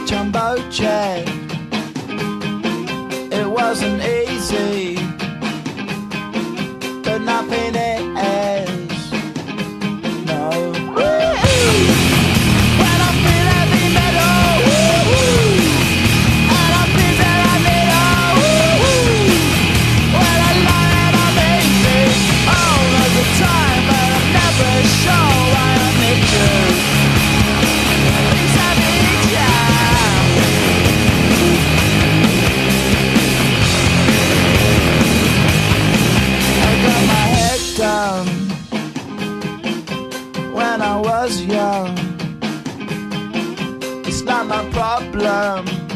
jumbo jet. Was young. It's not my problem.